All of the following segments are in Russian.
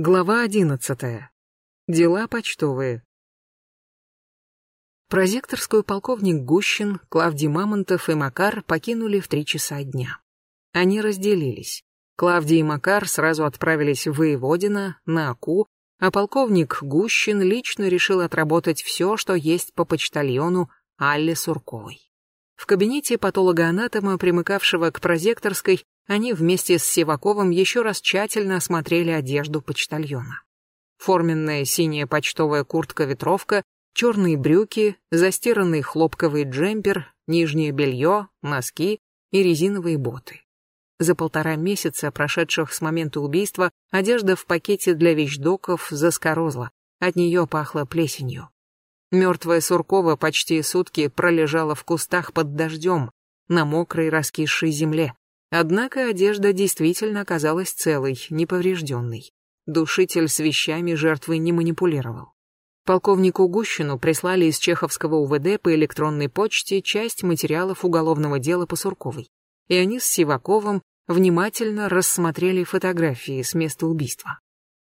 Глава одиннадцатая. Дела почтовые. Прозекторскую полковник Гущин, Клавдий Мамонтов и Макар покинули в три часа дня. Они разделились. Клавдий и Макар сразу отправились в Воеводино, на Аку, а полковник Гущин лично решил отработать все, что есть по почтальону Алле Сурковой. В кабинете патологоанатома, примыкавшего к прозекторской, они вместе с Сиваковым еще раз тщательно осмотрели одежду почтальона. Форменная синяя почтовая куртка-ветровка, черные брюки, застиранный хлопковый джемпер, нижнее белье, носки и резиновые боты. За полтора месяца, прошедших с момента убийства, одежда в пакете для вещдоков заскорозла, от нее пахло плесенью. Мертвая Суркова почти сутки пролежала в кустах под дождем, на мокрой раскисшей земле, Однако одежда действительно оказалась целой, неповрежденной. Душитель с вещами жертвы не манипулировал. Полковнику Гущину прислали из чеховского УВД по электронной почте часть материалов уголовного дела по Сурковой. И они с Сиваковым внимательно рассмотрели фотографии с места убийства.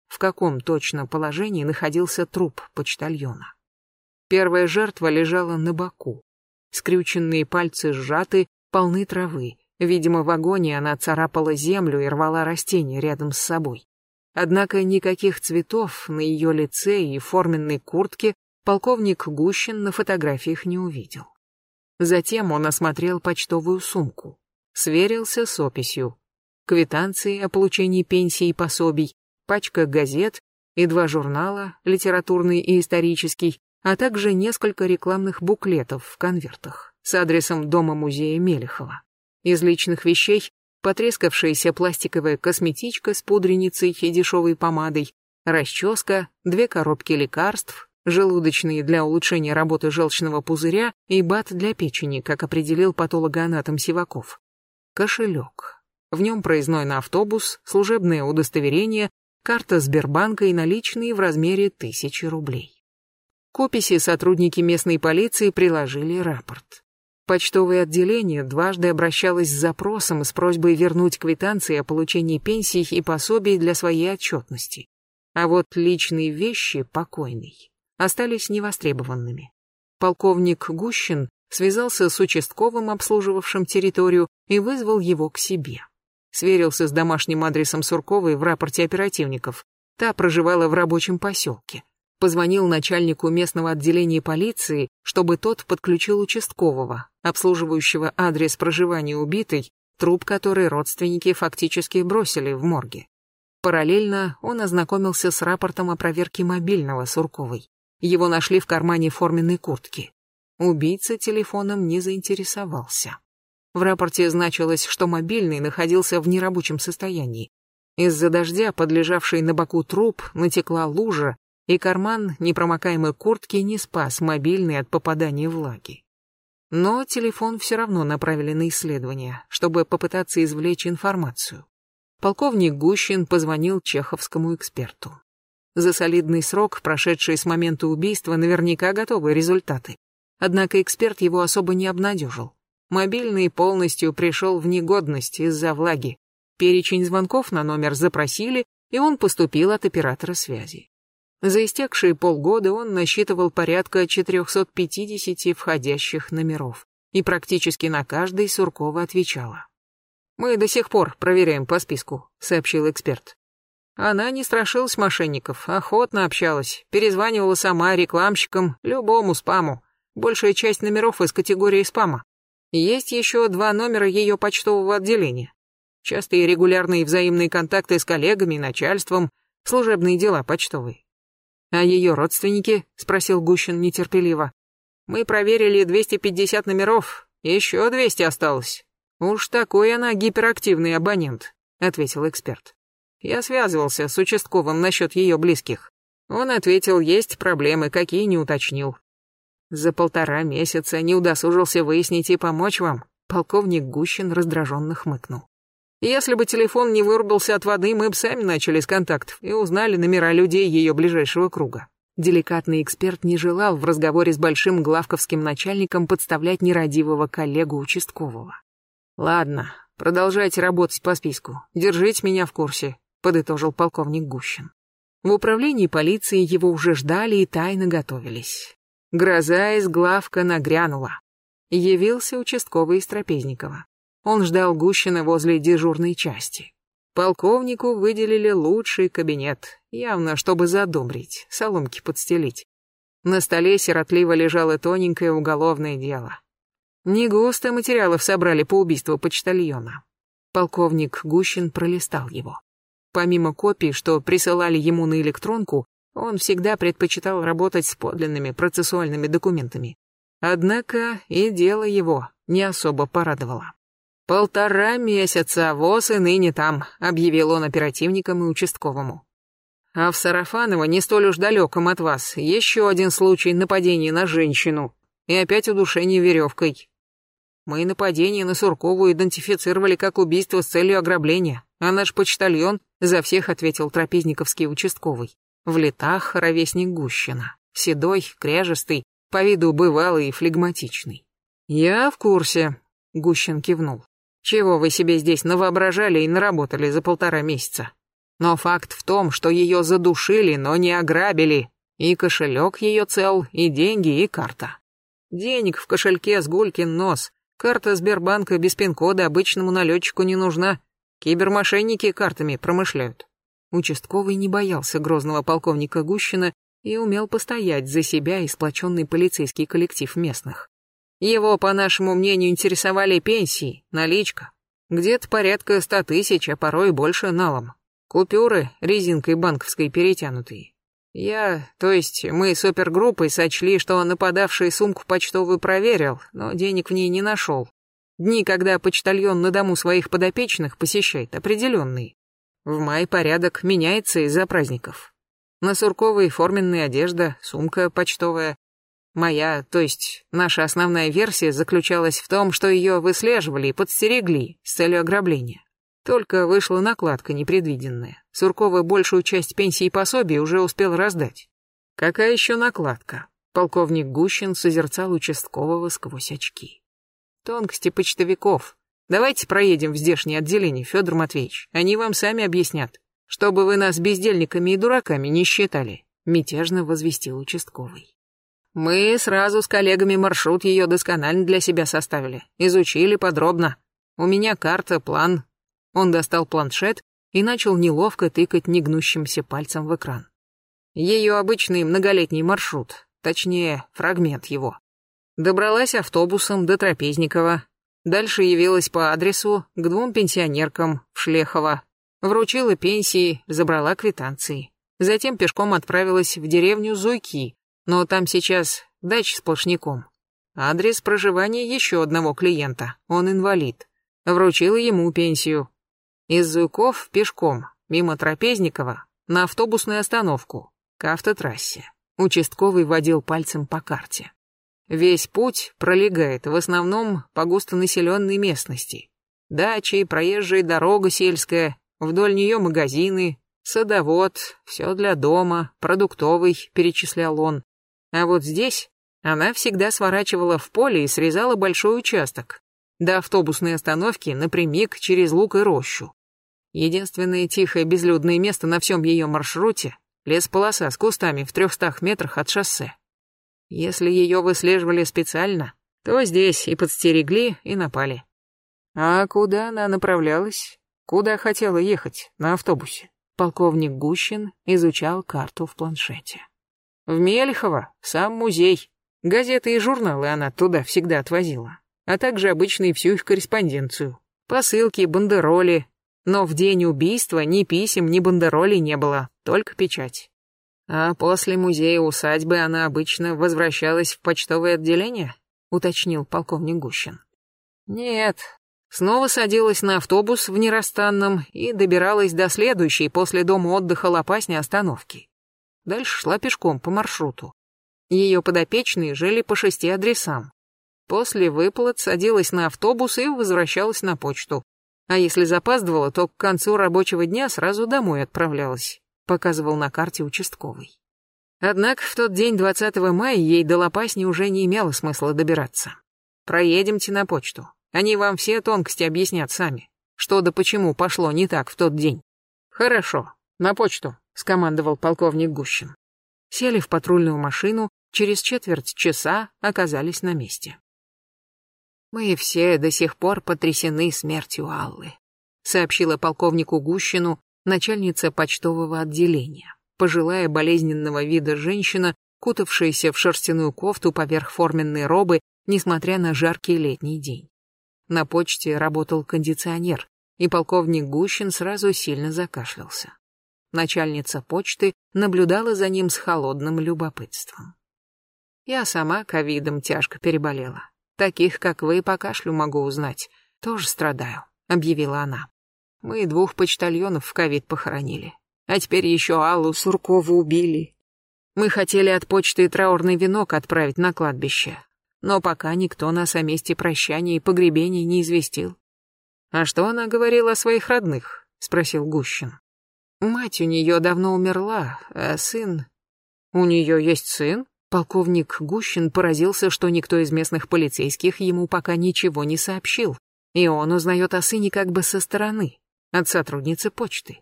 В каком точно положении находился труп почтальона. Первая жертва лежала на боку. Скрюченные пальцы сжаты, полны травы, Видимо, в агонии она царапала землю и рвала растения рядом с собой. Однако никаких цветов на ее лице и форменной куртке полковник Гущин на фотографиях не увидел. Затем он осмотрел почтовую сумку, сверился с описью. Квитанции о получении пенсии и пособий, пачка газет и два журнала, литературный и исторический, а также несколько рекламных буклетов в конвертах с адресом дома-музея Мелехова. Из личных вещей потрескавшаяся пластиковая косметичка с пудреницей и дешевой помадой, расческа, две коробки лекарств, желудочные для улучшения работы желчного пузыря и бат для печени, как определил патологоанатом Сиваков. Кошелек. В нем проездной на автобус, служебное удостоверение, карта Сбербанка и наличные в размере тысячи рублей. К описи сотрудники местной полиции приложили рапорт. Почтовое отделение дважды обращалось с запросом с просьбой вернуть квитанции о получении пенсий и пособий для своей отчетности. А вот личные вещи покойной остались невостребованными. Полковник Гущин связался с участковым, обслуживавшим территорию, и вызвал его к себе. Сверился с домашним адресом Сурковой в рапорте оперативников. Та проживала в рабочем поселке позвонил начальнику местного отделения полиции, чтобы тот подключил участкового, обслуживающего адрес проживания убитой, труп которой родственники фактически бросили в морге. Параллельно он ознакомился с рапортом о проверке мобильного Сурковой. Его нашли в кармане форменной куртки. Убийца телефоном не заинтересовался. В рапорте значилось, что мобильный находился в нерабочем состоянии. Из-за дождя, подлежавший на боку труп, натекла лужа, и карман непромокаемой куртки не спас мобильный от попадания влаги. Но телефон все равно направили на исследование, чтобы попытаться извлечь информацию. Полковник Гущин позвонил чеховскому эксперту. За солидный срок, прошедший с момента убийства, наверняка готовы результаты. Однако эксперт его особо не обнадежил. Мобильный полностью пришел в негодность из-за влаги. Перечень звонков на номер запросили, и он поступил от оператора связи. За истекшие полгода он насчитывал порядка 450 входящих номеров, и практически на каждый Суркова отвечала. «Мы до сих пор проверяем по списку», — сообщил эксперт. Она не страшилась мошенников, охотно общалась, перезванивала сама рекламщикам, любому спаму. Большая часть номеров из категории спама. Есть еще два номера ее почтового отделения. Частые регулярные взаимные контакты с коллегами начальством, служебные дела почтовые. «А ее родственники?» — спросил Гущин нетерпеливо. «Мы проверили 250 номеров, еще 200 осталось. Уж такой она гиперактивный абонент», — ответил эксперт. Я связывался с участковым насчет ее близких. Он ответил, есть проблемы, какие не уточнил. За полтора месяца не удосужился выяснить и помочь вам. Полковник Гущин раздраженно хмыкнул. Если бы телефон не вырубился от воды, мы бы сами начали с контактов и узнали номера людей ее ближайшего круга. Деликатный эксперт не желал в разговоре с большим главковским начальником подставлять нерадивого коллегу участкового. «Ладно, продолжайте работать по списку. Держите меня в курсе», — подытожил полковник Гущин. В управлении полиции его уже ждали и тайно готовились. Гроза из главка нагрянула. Явился участковый из Трапезникова. Он ждал Гущина возле дежурной части. Полковнику выделили лучший кабинет, явно чтобы задумрить, соломки подстелить. На столе сиротливо лежало тоненькое уголовное дело. Не густо материалов собрали по убийству почтальона. Полковник Гущин пролистал его. Помимо копий, что присылали ему на электронку, он всегда предпочитал работать с подлинными процессуальными документами. Однако и дело его не особо порадовало. «Полтора месяца, воз и ныне там», — объявил он оперативникам и участковому. «А в Сарафаново, не столь уж далеком от вас, еще один случай нападения на женщину и опять удушение веревкой. Мы нападение на Суркову идентифицировали как убийство с целью ограбления, а наш почтальон за всех ответил трапезниковский участковый. В летах ровесник Гущина, седой, кряжестый, по виду бывалый и флегматичный. «Я в курсе», — Гущин кивнул. Чего вы себе здесь навоображали и наработали за полтора месяца? Но факт в том, что ее задушили, но не ограбили. И кошелек ее цел, и деньги, и карта. Денег в кошельке с гулькин нос. Карта Сбербанка без пин-кода обычному налетчику не нужна. Кибермошенники картами промышляют. Участковый не боялся грозного полковника Гущина и умел постоять за себя и сплоченный полицейский коллектив местных. Его, по нашему мнению, интересовали пенсии, наличка. Где-то порядка ста тысяч, а порой больше налом. Купюры резинкой банковской перетянутые. Я, то есть мы с опергруппой сочли, что нападавший сумку почтовую проверил, но денег в ней не нашел. Дни, когда почтальон на дому своих подопечных посещает, определенные. В мае порядок меняется из-за праздников. На Сурковой форменная одежда, сумка почтовая, Моя, то есть наша основная версия заключалась в том, что ее выслеживали и подстерегли с целью ограбления. Только вышла накладка непредвиденная. Суркова большую часть пенсии и пособий уже успел раздать. Какая еще накладка? Полковник Гущин созерцал участкового сквозь очки. Тонкости почтовиков. Давайте проедем в здешнее отделение, Федор Матвеевич. Они вам сами объяснят. Чтобы вы нас бездельниками и дураками не считали, мятежно возвестил участковый. Мы сразу с коллегами маршрут ее досконально для себя составили, изучили подробно. У меня карта, план. Он достал планшет и начал неловко тыкать негнущимся пальцем в экран. Ее обычный многолетний маршрут, точнее, фрагмент его. Добралась автобусом до Трапезникова, дальше явилась по адресу к двум пенсионеркам в Шлехово, вручила пенсии, забрала квитанции. Затем пешком отправилась в деревню Зуйки, но там сейчас дача сплошняком. Адрес проживания еще одного клиента, он инвалид. Вручила ему пенсию. Из Зуйков пешком, мимо Трапезникова, на автобусную остановку, к автотрассе. Участковый водил пальцем по карте. Весь путь пролегает в основном по густонаселенной местности. Дачи, проезжая дорога сельская, вдоль нее магазины, садовод, все для дома, продуктовый, перечислял он, а вот здесь она всегда сворачивала в поле и срезала большой участок. До автобусной остановки напрямик через луг и рощу. Единственное тихое безлюдное место на всем ее маршруте — лесполоса с кустами в трехстах метрах от шоссе. Если ее выслеживали специально, то здесь и подстерегли, и напали. А куда она направлялась? Куда хотела ехать на автобусе? Полковник Гущин изучал карту в планшете. В Мельхово, сам музей. Газеты и журналы она туда всегда отвозила, а также обычно всю их корреспонденцию. Посылки, бандероли. Но в день убийства ни писем, ни бандеролей не было, только печать. А после музея усадьбы она обычно возвращалась в почтовое отделение, уточнил полковник Гущин. Нет, снова садилась на автобус в Нерастанном и добиралась до следующей после дома отдыха Лопасни остановки. Дальше шла пешком по маршруту. Ее подопечные жили по шести адресам. После выплат садилась на автобус и возвращалась на почту. А если запаздывала, то к концу рабочего дня сразу домой отправлялась, показывал на карте участковый. Однако в тот день 20 мая ей до Лопасни уже не имело смысла добираться. Проедемте на почту. Они вам все тонкости объяснят сами. Что да почему пошло не так в тот день. Хорошо, на почту. Скомандовал полковник Гущин. Сели в патрульную машину, через четверть часа оказались на месте. «Мы все до сих пор потрясены смертью Аллы», сообщила полковнику Гущину начальница почтового отделения, пожилая болезненного вида женщина, кутавшаяся в шерстяную кофту поверх форменной робы, несмотря на жаркий летний день. На почте работал кондиционер, и полковник Гущин сразу сильно закашлялся. Начальница почты наблюдала за ним с холодным любопытством. Я сама ковидом тяжко переболела. Таких, как вы, по кашлю могу узнать. Тоже страдаю, объявила она. Мы двух почтальонов в ковид похоронили. А теперь еще Аллу Суркову убили. Мы хотели от почты траурный венок отправить на кладбище. Но пока никто нас о месте прощания и погребения не известил. «А что она говорила о своих родных?» — спросил Гущин. «Мать у нее давно умерла, а сын...» «У нее есть сын?» Полковник Гущин поразился, что никто из местных полицейских ему пока ничего не сообщил, и он узнает о сыне как бы со стороны, от сотрудницы почты.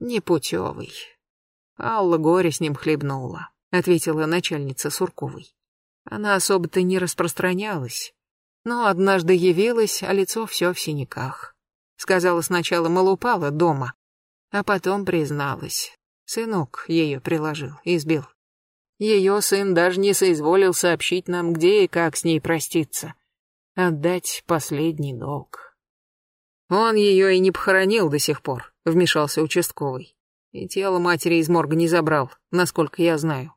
«Непутевый». Алла горе с ним хлебнула, ответила начальница Сурковой. Она особо-то не распространялась, но однажды явилась, а лицо все в синяках. Сказала сначала, мол, упала дома, а потом призналась. Сынок ее приложил, избил. Ее сын даже не соизволил сообщить нам, где и как с ней проститься. Отдать последний долг. Он ее и не похоронил до сих пор, вмешался участковый. И тело матери из морга не забрал, насколько я знаю.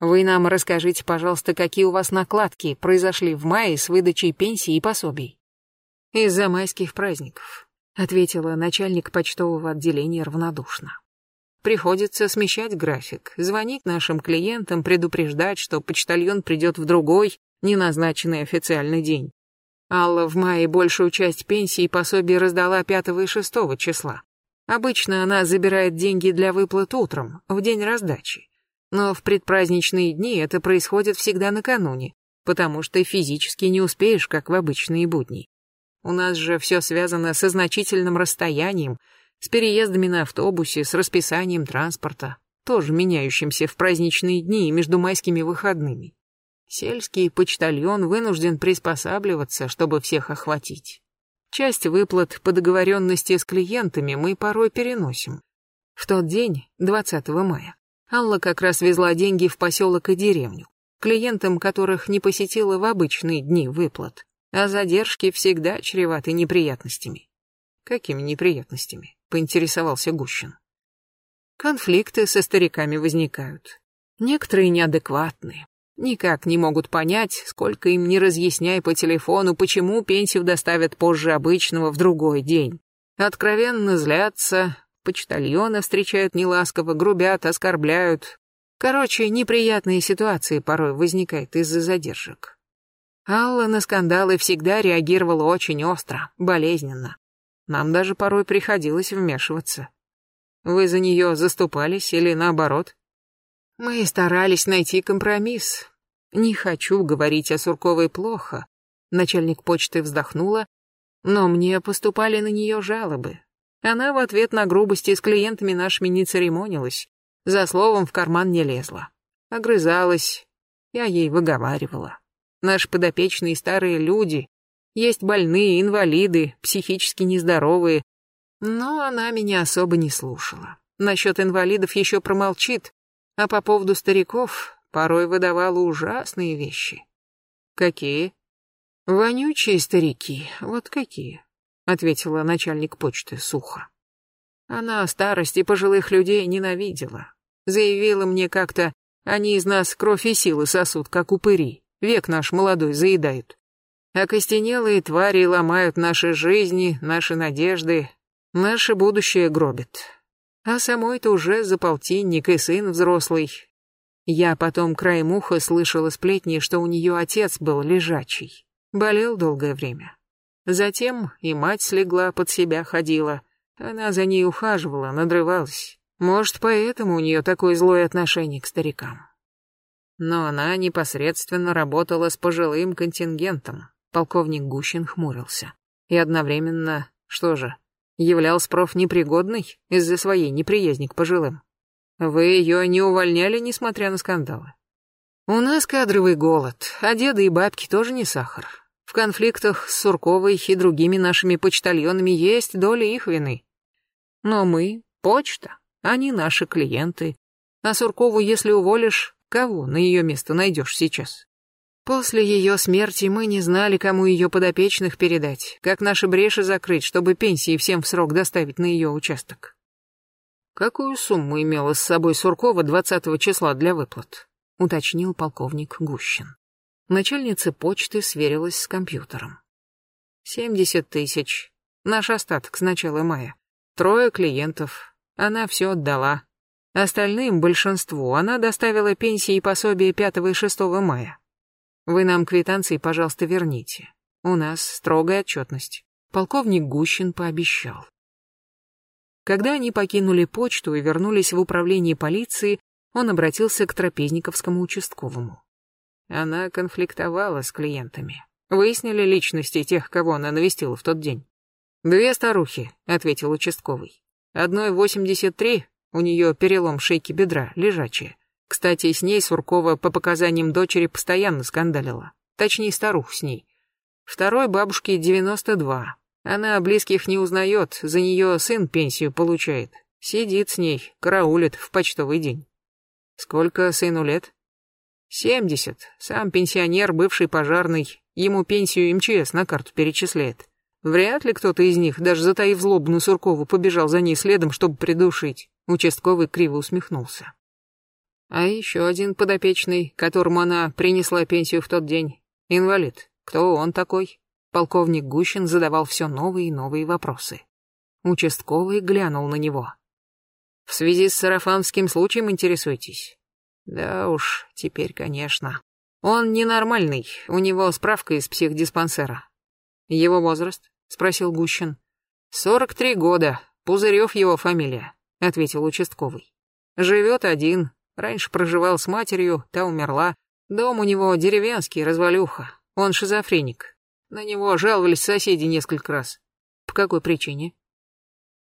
Вы нам расскажите, пожалуйста, какие у вас накладки произошли в мае с выдачей пенсии и пособий. Из-за майских праздников, ответила начальник почтового отделения равнодушно. Приходится смещать график, звонить нашим клиентам, предупреждать, что почтальон придет в другой, неназначенный официальный день. Алла в мае большую часть пенсии и пособий раздала 5 и 6 числа. Обычно она забирает деньги для выплат утром, в день раздачи. Но в предпраздничные дни это происходит всегда накануне, потому что физически не успеешь, как в обычные будни. У нас же все связано со значительным расстоянием, с переездами на автобусе, с расписанием транспорта, тоже меняющимся в праздничные дни и между майскими выходными. Сельский почтальон вынужден приспосабливаться, чтобы всех охватить. Часть выплат по договоренности с клиентами мы порой переносим. В тот день, 20 мая, Алла как раз везла деньги в поселок и деревню, клиентам которых не посетила в обычные дни выплат, а задержки всегда чреваты неприятностями. Какими неприятностями? поинтересовался Гущин. Конфликты со стариками возникают. Некоторые неадекватные. Никак не могут понять, сколько им не разъясняй по телефону, почему пенсию доставят позже обычного в другой день. Откровенно злятся, почтальона встречают неласково, грубят, оскорбляют. Короче, неприятные ситуации порой возникают из-за задержек. Алла на скандалы всегда реагировала очень остро, болезненно. Нам даже порой приходилось вмешиваться. Вы за нее заступались или наоборот? Мы старались найти компромисс. Не хочу говорить о Сурковой плохо. Начальник почты вздохнула, но мне поступали на нее жалобы. Она в ответ на грубости с клиентами нашими не церемонилась, за словом в карман не лезла. Огрызалась, я ей выговаривала. Наши подопечные старые люди, есть больные, инвалиды, психически нездоровые. Но она меня особо не слушала. Насчет инвалидов еще промолчит, а по поводу стариков порой выдавала ужасные вещи. Какие? Вонючие старики, вот какие, ответила начальник почты сухо. Она старости пожилых людей ненавидела. Заявила мне как-то, они из нас кровь и силы сосут, как упыри, век наш молодой заедают. Окостенелые твари ломают наши жизни, наши надежды, наше будущее гробят. А самой-то уже за полтинник и сын взрослый. Я потом краем уха слышала сплетни, что у нее отец был лежачий. Болел долгое время. Затем и мать слегла, под себя ходила. Она за ней ухаживала, надрывалась. Может, поэтому у нее такое злое отношение к старикам. Но она непосредственно работала с пожилым контингентом, Полковник Гущин хмурился. И одновременно, что же, являлся проф непригодный из-за своей неприязни к пожилым. Вы ее не увольняли, несмотря на скандалы? У нас кадровый голод, а деды и бабки тоже не сахар. В конфликтах с Сурковой и другими нашими почтальонами есть доля их вины. Но мы — почта, они наши клиенты. А Суркову, если уволишь, кого на ее место найдешь сейчас? После ее смерти мы не знали, кому ее подопечных передать, как наши бреши закрыть, чтобы пенсии всем в срок доставить на ее участок. Какую сумму имела с собой Суркова 20 числа для выплат? уточнил полковник Гущин. Начальница почты сверилась с компьютером. «Семьдесят тысяч. Наш остаток с начала мая. Трое клиентов. Она все отдала. Остальным, большинству, она доставила пенсии и пособия 5 и 6 мая. Вы нам квитанции, пожалуйста, верните. У нас строгая отчетность. Полковник Гущин пообещал. Когда они покинули почту и вернулись в управление полиции, он обратился к трапезниковскому участковому. Она конфликтовала с клиентами. Выяснили личности тех, кого она навестила в тот день. «Две старухи», — ответил участковый. «Одной 83, у нее перелом шейки бедра, лежачая. Кстати, с ней Суркова по показаниям дочери постоянно скандалила. Точнее, старух с ней. Второй бабушке 92. Она близких не узнает, за нее сын пенсию получает. Сидит с ней, караулит в почтовый день. Сколько сыну лет? Семьдесят. Сам пенсионер, бывший пожарный. Ему пенсию МЧС на карту перечисляет. Вряд ли кто-то из них, даже затаив злобу на Суркову, побежал за ней следом, чтобы придушить. Участковый криво усмехнулся. А еще один подопечный, которому она принесла пенсию в тот день. Инвалид. Кто он такой? Полковник Гущин задавал все новые и новые вопросы. Участковый глянул на него. В связи с сарафанским случаем интересуетесь? Да уж, теперь, конечно. Он ненормальный, у него справка из психдиспансера. Его возраст? Спросил Гущин. Сорок три года, Пузырев его фамилия, ответил участковый. Живет один, раньше проживал с матерью, та умерла. Дом у него деревенский, развалюха, он шизофреник. На него жаловались соседи несколько раз. По какой причине?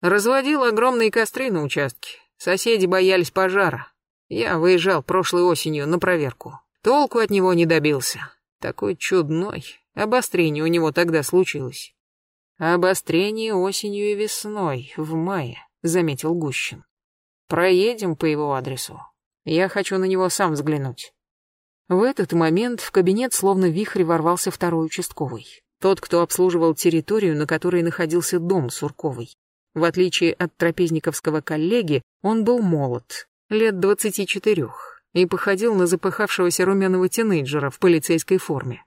Разводил огромные костры на участке. Соседи боялись пожара. Я выезжал прошлой осенью на проверку. Толку от него не добился. Такой чудной. Обострение у него тогда случилось. Обострение осенью и весной, в мае, заметил Гущин. Проедем по его адресу. Я хочу на него сам взглянуть. В этот момент в кабинет словно вихрь ворвался второй участковый. Тот, кто обслуживал территорию, на которой находился дом Сурковой. В отличие от трапезниковского коллеги, он был молод, лет двадцати четырех, и походил на запыхавшегося румяного тинейджера в полицейской форме.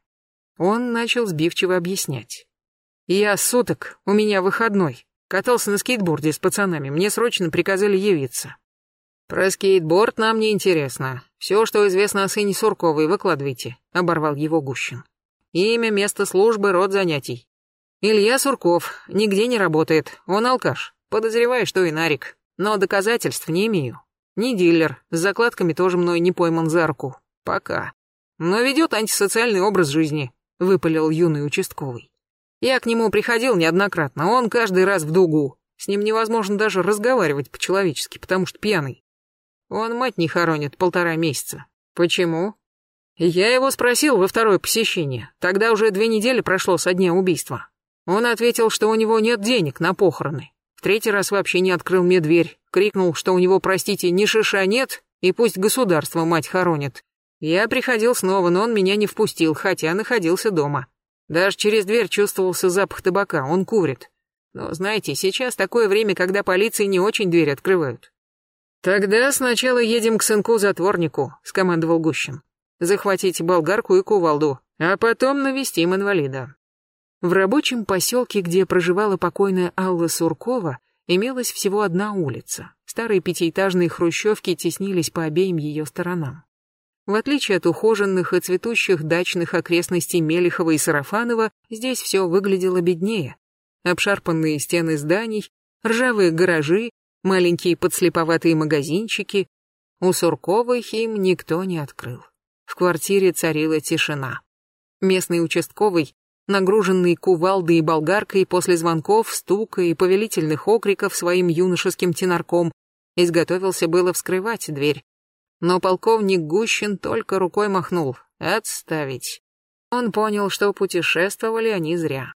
Он начал сбивчиво объяснять. «Я суток, у меня выходной. Катался на скейтборде с пацанами, мне срочно приказали явиться». «Про скейтборд нам не интересно. Все, что известно о сыне Сурковой, выкладывайте», — оборвал его Гущин. «Имя, место службы, род занятий. Илья Сурков нигде не работает, он алкаш. Подозреваю, что и нарик. Но доказательств не имею. Не дилер, с закладками тоже мной не пойман за руку. Пока. Но ведет антисоциальный образ жизни, выпалил юный участковый. Я к нему приходил неоднократно, он каждый раз в дугу. С ним невозможно даже разговаривать по-человечески, потому что пьяный. Он мать не хоронит полтора месяца. Почему? Я его спросил во второе посещение. Тогда уже две недели прошло со дня убийства. Он ответил, что у него нет денег на похороны. В третий раз вообще не открыл мне дверь. Крикнул, что у него, простите, ни шиша нет, и пусть государство мать хоронит. Я приходил снова, но он меня не впустил, хотя находился дома. Даже через дверь чувствовался запах табака, он курит. Но знаете, сейчас такое время, когда полиции не очень дверь открывают. «Тогда сначала едем к сынку-затворнику», — скомандовал Гущин. «Захватите болгарку и кувалду, а потом навестим инвалида. В рабочем поселке, где проживала покойная Алла Суркова, имелась всего одна улица. Старые пятиэтажные хрущевки теснились по обеим ее сторонам. В отличие от ухоженных и цветущих дачных окрестностей Мелехова и Сарафанова, здесь все выглядело беднее. Обшарпанные стены зданий, ржавые гаражи, маленькие подслеповатые магазинчики. У Сурковой им никто не открыл. В квартире царила тишина. Местный участковый нагруженный кувалдой и болгаркой после звонков, стука и повелительных окриков своим юношеским тенарком, изготовился было вскрывать дверь. Но полковник Гущин только рукой махнул. Отставить. Он понял, что путешествовали они зря.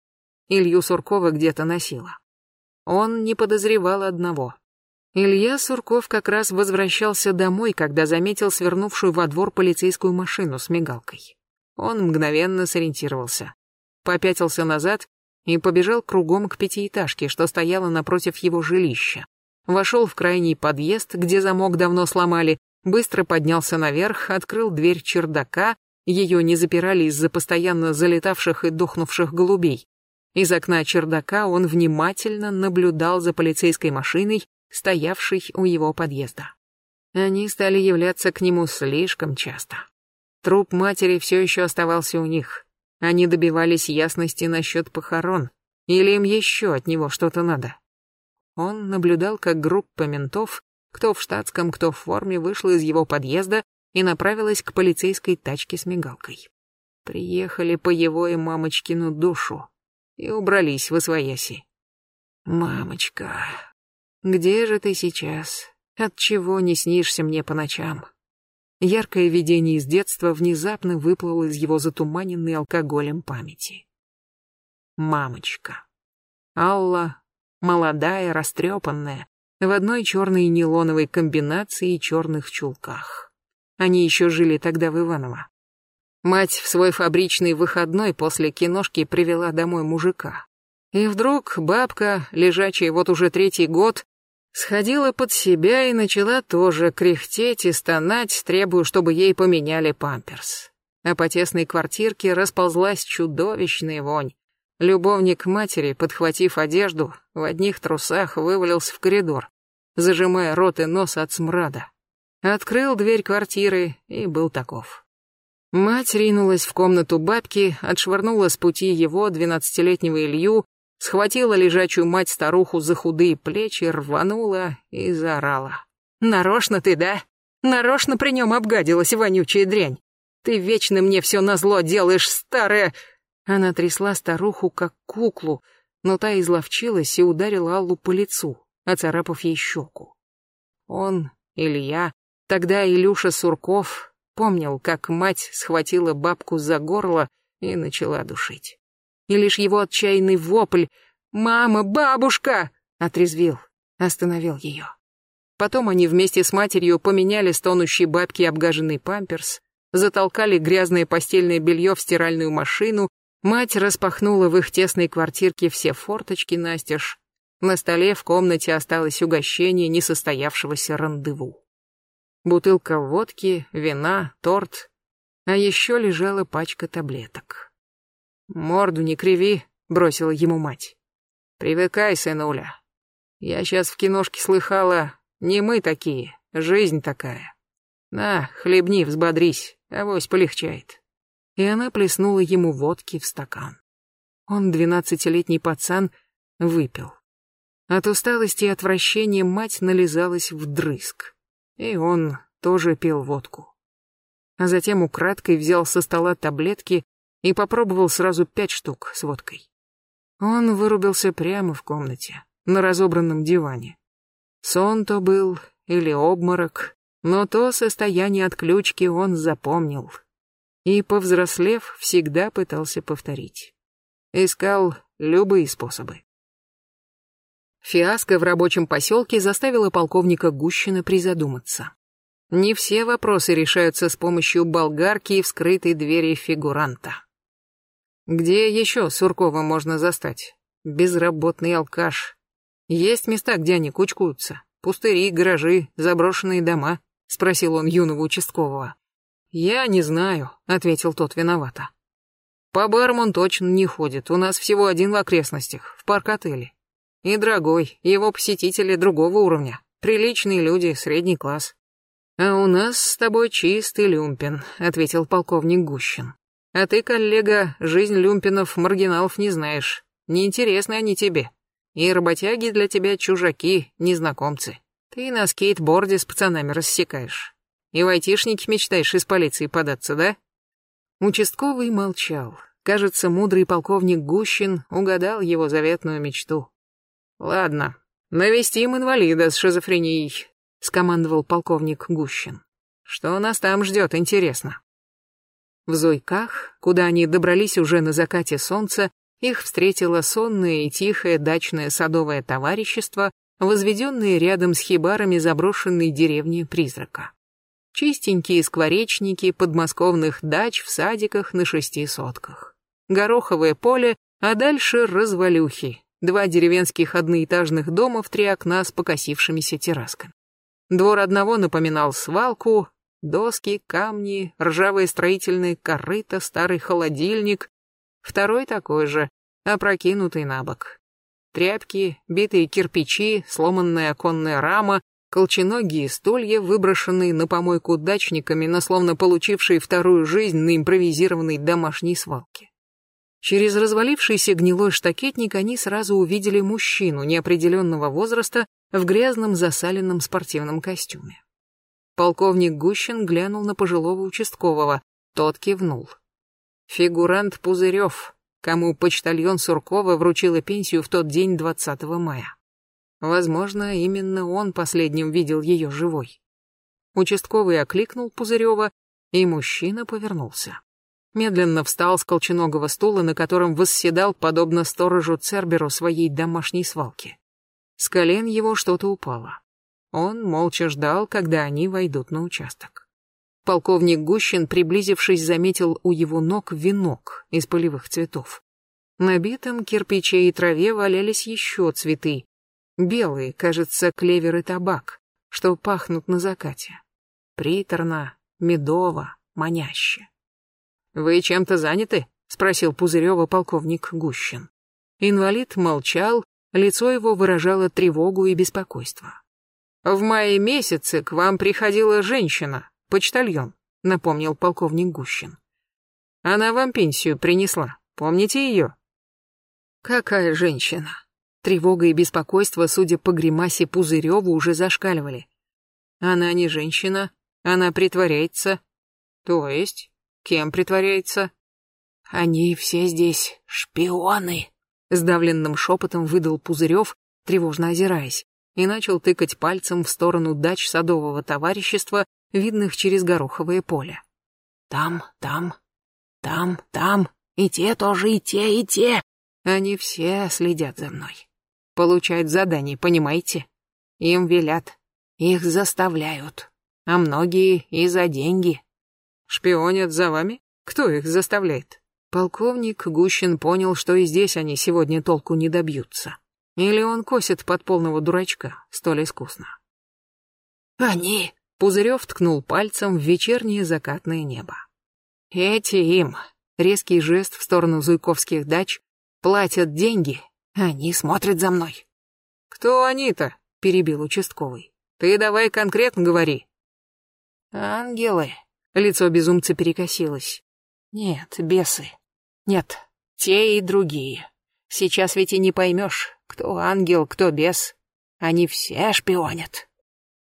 Илью Суркова где-то носило. Он не подозревал одного. Илья Сурков как раз возвращался домой, когда заметил свернувшую во двор полицейскую машину с мигалкой. Он мгновенно сориентировался. Попятился назад и побежал кругом к пятиэтажке, что стояла напротив его жилища. Вошел в крайний подъезд, где замок давно сломали, быстро поднялся наверх, открыл дверь чердака, ее не запирали из-за постоянно залетавших и дохнувших голубей. Из окна чердака он внимательно наблюдал за полицейской машиной, стоявшей у его подъезда. Они стали являться к нему слишком часто. Труп матери все еще оставался у них. Они добивались ясности насчет похорон, или им еще от него что-то надо. Он наблюдал, как группа ментов, кто в штатском, кто в форме, вышла из его подъезда и направилась к полицейской тачке с мигалкой. Приехали по его и мамочкину душу и убрались в освояси. «Мамочка, где же ты сейчас? Отчего не снишься мне по ночам?» Яркое видение из детства внезапно выплыло из его затуманенной алкоголем памяти. Мамочка. Алла, молодая, растрепанная, в одной черной нейлоновой комбинации и черных чулках. Они еще жили тогда в Иваново. Мать в свой фабричный выходной после киношки привела домой мужика. И вдруг бабка, лежачая вот уже третий год, сходила под себя и начала тоже кряхтеть и стонать, требуя, чтобы ей поменяли памперс. А по тесной квартирке расползлась чудовищная вонь. Любовник матери, подхватив одежду, в одних трусах вывалился в коридор, зажимая рот и нос от смрада. Открыл дверь квартиры и был таков. Мать ринулась в комнату бабки, отшвырнула с пути его, двенадцатилетнего Илью, схватила лежачую мать-старуху за худые плечи, рванула и заорала. «Нарочно ты, да? Нарочно при нем обгадилась вонючая дрянь. Ты вечно мне все назло делаешь, старая...» Она трясла старуху, как куклу, но та изловчилась и ударила Аллу по лицу, оцарапав ей щеку. Он, Илья, тогда Илюша Сурков, Помнил, как мать схватила бабку за горло и начала душить. И лишь его отчаянный вопль «Мама, бабушка!» отрезвил, остановил ее. Потом они вместе с матерью поменяли стонущей бабке обгаженный памперс, затолкали грязное постельное белье в стиральную машину, мать распахнула в их тесной квартирке все форточки настежь. На столе в комнате осталось угощение несостоявшегося рандеву бутылка водки, вина, торт, а еще лежала пачка таблеток. «Морду не криви», — бросила ему мать. «Привыкай, сынуля. Я сейчас в киношке слыхала, не мы такие, жизнь такая. На, хлебни, взбодрись, авось полегчает». И она плеснула ему водки в стакан. Он, двенадцатилетний пацан, выпил. От усталости и отвращения мать нализалась вдрызг. И он тоже пил водку. А затем украдкой взял со стола таблетки и попробовал сразу пять штук с водкой. Он вырубился прямо в комнате, на разобранном диване. Сон то был или обморок, но то состояние отключки он запомнил. И, повзрослев, всегда пытался повторить. Искал любые способы. Фиаско в рабочем поселке заставило полковника Гущина призадуматься. Не все вопросы решаются с помощью болгарки и вскрытой двери фигуранта. Где еще Суркова можно застать? Безработный алкаш. Есть места, где они кучкуются? Пустыри, гаражи, заброшенные дома? Спросил он юного участкового. Я не знаю, ответил тот виновато. По барам он точно не ходит, у нас всего один в окрестностях, в парк-отеле. И дорогой, его посетители другого уровня. Приличные люди, средний класс. А у нас с тобой чистый люмпин, ответил полковник Гущин. А ты, коллега, жизнь люмпинов, маргиналов не знаешь. Неинтересны они тебе. И работяги для тебя чужаки, незнакомцы. Ты на скейтборде с пацанами рассекаешь. И в айтишники мечтаешь из полиции податься, да? Участковый молчал. Кажется, мудрый полковник Гущин угадал его заветную мечту. Ладно, навестим инвалида с шизофренией. — скомандовал полковник Гущин. «Что нас там ждет, интересно?» В Зуйках, куда они добрались уже на закате солнца, их встретило сонное и тихое дачное садовое товарищество, возведенное рядом с хибарами заброшенной деревни Призрака. Чистенькие скворечники подмосковных дач в садиках на шести сотках. Гороховое поле, а дальше развалюхи. Два деревенских одноэтажных дома в три окна с покосившимися террасками. Двор одного напоминал свалку, доски, камни, ржавые строительные корыто, старый холодильник. Второй такой же, опрокинутый на бок. Тряпки, битые кирпичи, сломанная оконная рама, колченогие стулья, выброшенные на помойку дачниками, но словно получившие вторую жизнь на импровизированной домашней свалке. Через развалившийся гнилой штакетник они сразу увидели мужчину неопределенного возраста в грязном засаленном спортивном костюме. Полковник Гущин глянул на пожилого участкового, тот кивнул. Фигурант Пузырев, кому почтальон Суркова вручила пенсию в тот день 20 мая. Возможно, именно он последним видел ее живой. Участковый окликнул Пузырева, и мужчина повернулся. Медленно встал с колченогого стула, на котором восседал, подобно сторожу Церберу своей домашней свалки. С колен его что-то упало. Он молча ждал, когда они войдут на участок. Полковник Гущин, приблизившись, заметил у его ног венок из полевых цветов. На битом кирпиче и траве валялись еще цветы. Белые, кажется, клевер и табак, что пахнут на закате. Приторно, медово, маняще. «Вы чем-то заняты?» — спросил Пузырева полковник Гущин. Инвалид молчал, Лицо его выражало тревогу и беспокойство. «В мае месяце к вам приходила женщина, почтальон», — напомнил полковник Гущин. «Она вам пенсию принесла. Помните ее?» «Какая женщина?» Тревога и беспокойство, судя по гримасе Пузыреву, уже зашкаливали. «Она не женщина, она притворяется». «То есть? Кем притворяется?» «Они все здесь шпионы», Сдавленным шепотом выдал Пузырев, тревожно озираясь, и начал тыкать пальцем в сторону дач садового товарищества, видных через гороховое поле. «Там, там, там, там, и те тоже, и те, и те. Они все следят за мной. Получают задания, понимаете? Им велят, их заставляют, а многие и за деньги. Шпионят за вами? Кто их заставляет? Полковник Гущин понял, что и здесь они сегодня толку не добьются. Или он косит под полного дурачка, столь искусно. «Они!» — Пузырев ткнул пальцем в вечернее закатное небо. «Эти им!» — резкий жест в сторону Зуйковских дач. «Платят деньги, они смотрят за мной». «Кто они-то?» — перебил участковый. «Ты давай конкретно говори». «Ангелы!» — лицо безумца перекосилось. «Нет, бесы. Нет, те и другие. Сейчас ведь и не поймешь, кто ангел, кто бес. Они все шпионят.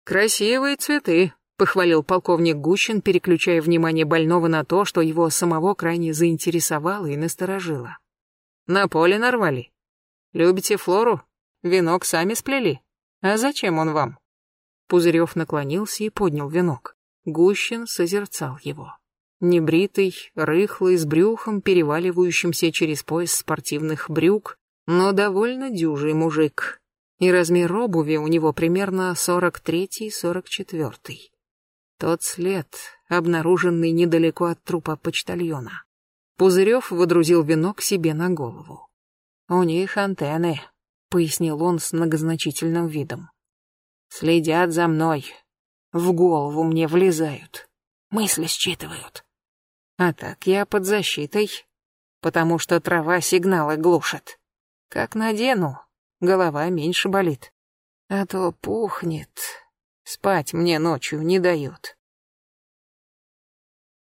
Красивые цветы, похвалил полковник Гущин, переключая внимание больного на то, что его самого крайне заинтересовало и насторожило. На поле нарвали. Любите флору? Венок сами сплели. А зачем он вам? Пузырев наклонился и поднял венок. Гущин созерцал его. Небритый, рыхлый, с брюхом, переваливающимся через пояс спортивных брюк, но довольно дюжий мужик. И размер обуви у него примерно 43-44. Тот след, обнаруженный недалеко от трупа почтальона. Пузырев выдрузил венок себе на голову. «У них антенны», — пояснил он с многозначительным видом. «Следят за мной. В голову мне влезают. Мысли считывают. А так я под защитой, потому что трава сигналы глушит. Как надену, голова меньше болит. А то пухнет. Спать мне ночью не дают.